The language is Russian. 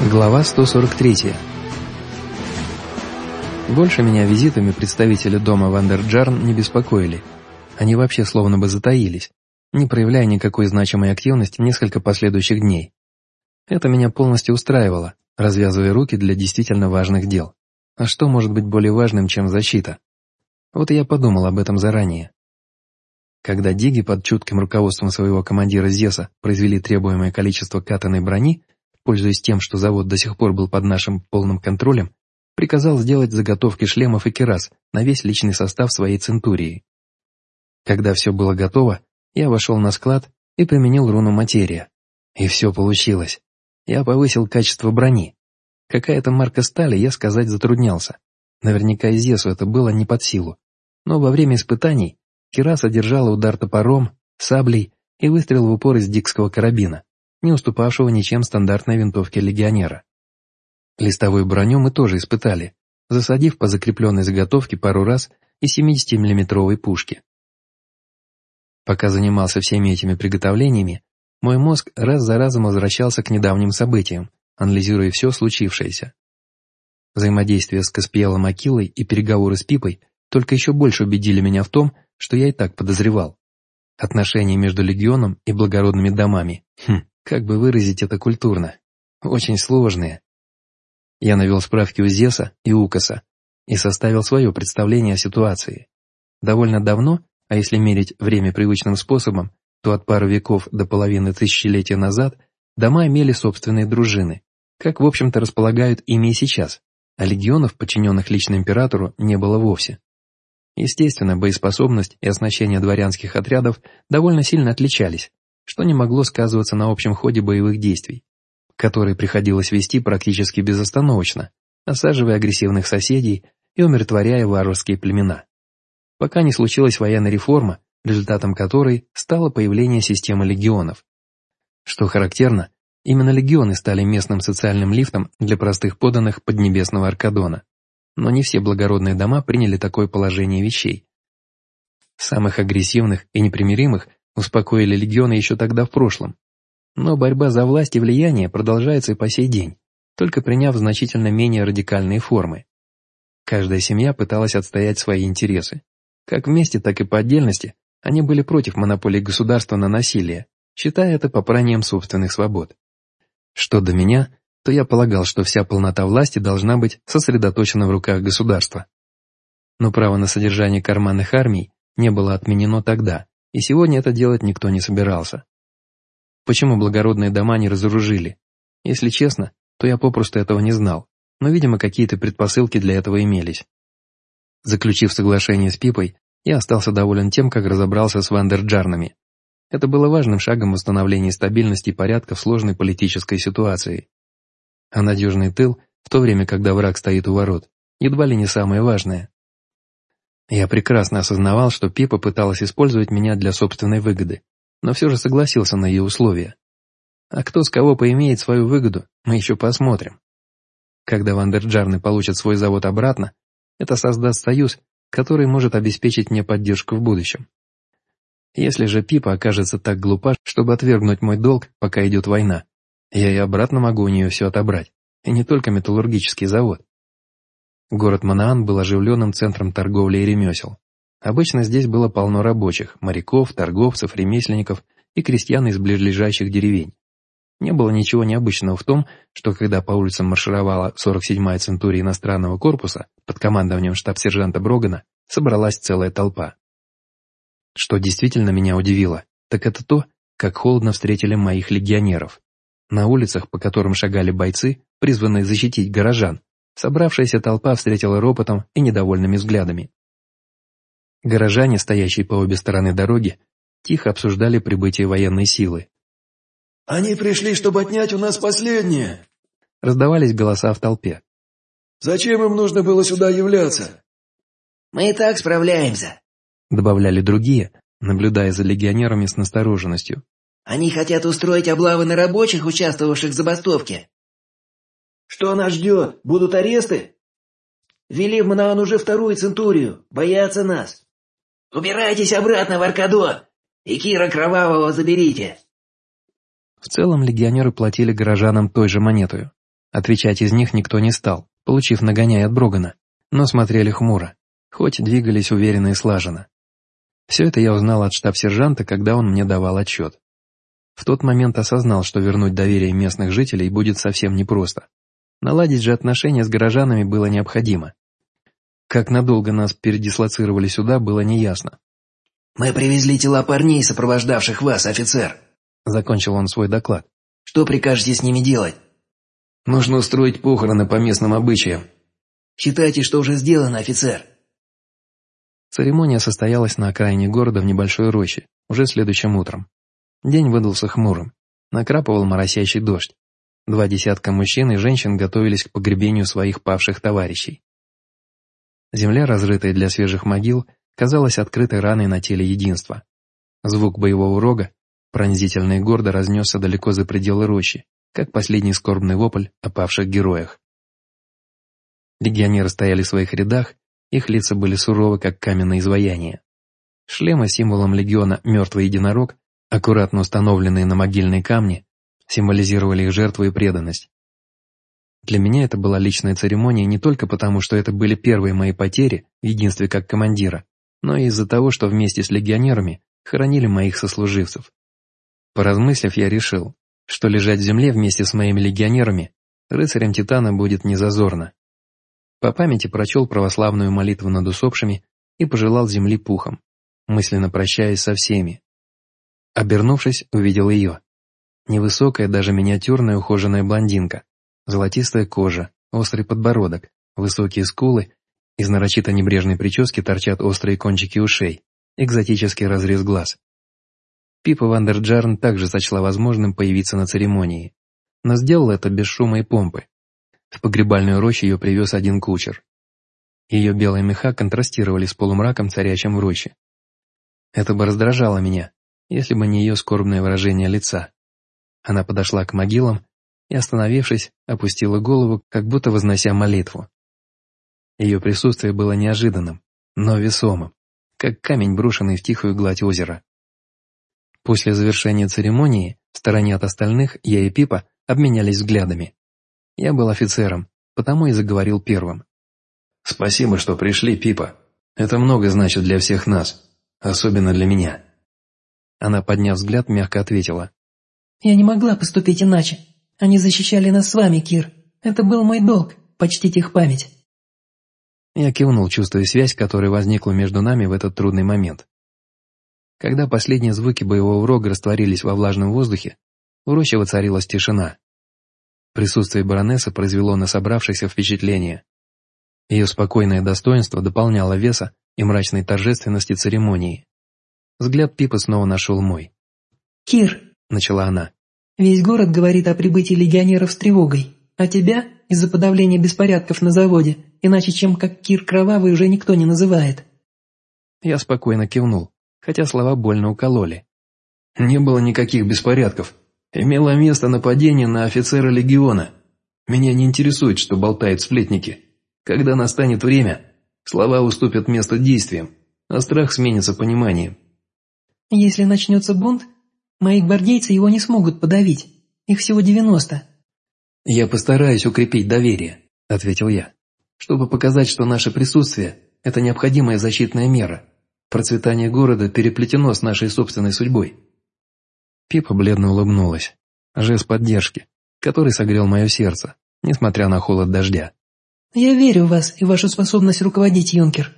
Глава 143. Больше меня визитами представители дома Вандерджарн не беспокоили. Они вообще словно бы затаились, не проявляя никакой значимой активности несколько последующих дней. Это меня полностью устраивало, развязывая руки для действительно важных дел. А что может быть более важным, чем защита? Вот я подумал об этом заранее. Когда Диги под чутким руководством своего командира Зеса произвели требуемое количество катанной брони, пользуясь тем, что завод до сих пор был под нашим полным контролем, приказал сделать заготовки шлемов и керас на весь личный состав своей центурии. Когда все было готово, я вошел на склад и применил руну материя. И все получилось. Я повысил качество брони. Какая-то марка стали, я сказать затруднялся. Наверняка Зесу это было не под силу. Но во время испытаний Кираса держала удар топором, саблей и выстрел в упор из дикского карабина не уступавшего ничем стандартной винтовке легионера. Листовую броню мы тоже испытали, засадив по закрепленной заготовке пару раз из 70-миллиметровой пушки. Пока занимался всеми этими приготовлениями, мой мозг раз за разом возвращался к недавним событиям, анализируя все случившееся. Взаимодействие с Каспиелом Акилой и переговоры с Пипой только еще больше убедили меня в том, что я и так подозревал. Отношения между легионом и благородными домами, хм, как бы выразить это культурно? Очень сложные. Я навел справки у Зеса и Укаса и составил свое представление о ситуации. Довольно давно, а если мерить время привычным способом, то от пары веков до половины тысячелетия назад дома имели собственные дружины, как в общем-то располагают ими и сейчас, а легионов, подчиненных лично императору, не было вовсе. Естественно, боеспособность и оснащение дворянских отрядов довольно сильно отличались, что не могло сказываться на общем ходе боевых действий, которые приходилось вести практически безостановочно, осаживая агрессивных соседей и умиротворяя варварские племена. Пока не случилась военная реформа, результатом которой стало появление системы легионов. Что характерно, именно легионы стали местным социальным лифтом для простых поданных Поднебесного Аркадона. Но не все благородные дома приняли такое положение вещей. Самых агрессивных и непримиримых успокоили легионы еще тогда в прошлом. Но борьба за власть и влияние продолжается и по сей день, только приняв значительно менее радикальные формы. Каждая семья пыталась отстоять свои интересы. Как вместе, так и по отдельности они были против монополии государства на насилие, считая это попранием собственных свобод. Что до меня, то я полагал, что вся полнота власти должна быть сосредоточена в руках государства. Но право на содержание карманных армий не было отменено тогда, и сегодня это делать никто не собирался. Почему благородные дома не разоружили? Если честно, то я попросту этого не знал, но, видимо, какие-то предпосылки для этого имелись. Заключив соглашение с Пипой, я остался доволен тем, как разобрался с Вандерджарнами. Это было важным шагом в установлении стабильности и порядка в сложной политической ситуации. А надежный тыл, в то время, когда враг стоит у ворот, едва ли не самое важное. Я прекрасно осознавал, что Пипа пыталась использовать меня для собственной выгоды, но все же согласился на ее условия. А кто с кого поимеет свою выгоду, мы еще посмотрим. Когда Вандерджарны получат свой завод обратно, это создаст союз, который может обеспечить мне поддержку в будущем. Если же Пипа окажется так глупа, чтобы отвергнуть мой долг, пока идет война, я и обратно могу у нее все отобрать, и не только металлургический завод. Город Манаан был оживленным центром торговли и ремесел. Обычно здесь было полно рабочих, моряков, торговцев, ремесленников и крестьян из ближайших деревень. Не было ничего необычного в том, что когда по улицам маршировала 47-я центурия иностранного корпуса под командованием штаб-сержанта Брогана, собралась целая толпа. Что действительно меня удивило, так это то, как холодно встретили моих легионеров. На улицах, по которым шагали бойцы, призванные защитить горожан, Собравшаяся толпа встретила ропотом и недовольными взглядами. Горожане, стоящие по обе стороны дороги, тихо обсуждали прибытие военной силы. «Они пришли, чтобы отнять у нас последнее!» Раздавались голоса в толпе. «Зачем им нужно было сюда являться?» «Мы и так справляемся», — добавляли другие, наблюдая за легионерами с настороженностью. «Они хотят устроить облавы на рабочих, участвовавших в забастовке. Что нас ждет? Будут аресты? Вели в Манаан уже вторую центурию. Боятся нас. Убирайтесь обратно в Аркадо. И Кира Кровавого заберите. В целом легионеры платили горожанам той же монетою. Отвечать из них никто не стал, получив нагоняй от Брогана, но смотрели хмуро, хоть двигались уверенно и слаженно. Все это я узнал от штаб-сержанта, когда он мне давал отчет. В тот момент осознал, что вернуть доверие местных жителей будет совсем непросто. Наладить же отношения с горожанами было необходимо. Как надолго нас передислоцировали сюда, было неясно. «Мы привезли тела парней, сопровождавших вас, офицер», — закончил он свой доклад. «Что прикажете с ними делать?» «Нужно устроить похороны по местным обычаям». «Считайте, что уже сделано, офицер». Церемония состоялась на окраине города в небольшой роще, уже следующим утром. День выдался хмурым. Накрапывал моросящий дождь. Два десятка мужчин и женщин готовились к погребению своих павших товарищей. Земля, разрытая для свежих могил, казалась открытой раной на теле единства. Звук боевого рога, пронзительно и гордо разнесся далеко за пределы рощи, как последний скорбный вопль о павших героях. Легионеры стояли в своих рядах, их лица были суровы, как каменное изваяние. Шлемы символом легиона «Мертвый единорог», аккуратно установленные на могильные камни, символизировали их жертву и преданность. Для меня это была личная церемония не только потому, что это были первые мои потери в единстве как командира, но и из-за того, что вместе с легионерами хоронили моих сослуживцев. Поразмыслив, я решил, что лежать в земле вместе с моими легионерами рыцарем Титана будет незазорно. По памяти прочел православную молитву над усопшими и пожелал земли пухом, мысленно прощаясь со всеми. Обернувшись, увидел ее. Невысокая, даже миниатюрная ухоженная блондинка, золотистая кожа, острый подбородок, высокие скулы, из нарочито небрежной прически торчат острые кончики ушей, экзотический разрез глаз. Пипа Вандерджарн также сочла возможным появиться на церемонии, но сделала это без шума и помпы. В погребальную рощу ее привез один кучер. Ее белые меха контрастировали с полумраком, царящим в роще. Это бы раздражало меня, если бы не ее скорбное выражение лица. Она подошла к могилам и, остановившись, опустила голову, как будто вознося молитву. Ее присутствие было неожиданным, но весомым, как камень, брошенный в тихую гладь озера. После завершения церемонии, в стороне от остальных, я и Пипа обменялись взглядами. Я был офицером, потому и заговорил первым. «Спасибо, что пришли, Пипа. Это много значит для всех нас, особенно для меня». Она, подняв взгляд, мягко ответила. «Я не могла поступить иначе. Они защищали нас с вами, Кир. Это был мой долг, почтить их память». Я кивнул, чувствуя связь, которая возникла между нами в этот трудный момент. Когда последние звуки боевого рога растворились во влажном воздухе, в роще воцарилась тишина. Присутствие баронессы произвело на собравшихся впечатление. Ее спокойное достоинство дополняло веса и мрачной торжественности церемонии. Взгляд Пипа снова нашел мой. «Кир», — начала она, — «весь город говорит о прибытии легионеров с тревогой, а тебя — из-за подавления беспорядков на заводе, иначе чем как Кир Кровавый уже никто не называет». Я спокойно кивнул хотя слова больно укололи. «Не было никаких беспорядков. Имело место нападение на офицера легиона. Меня не интересует, что болтают сплетники. Когда настанет время, слова уступят место действиям, а страх сменится пониманием». «Если начнется бунт, мои гвардейцы его не смогут подавить. Их всего девяносто». «Я постараюсь укрепить доверие», — ответил я, «чтобы показать, что наше присутствие – это необходимая защитная мера. Процветание города переплетено с нашей собственной судьбой». Пипа бледно улыбнулась. Жест поддержки, который согрел мое сердце, несмотря на холод дождя. «Я верю в вас и вашу способность руководить, юнкер»,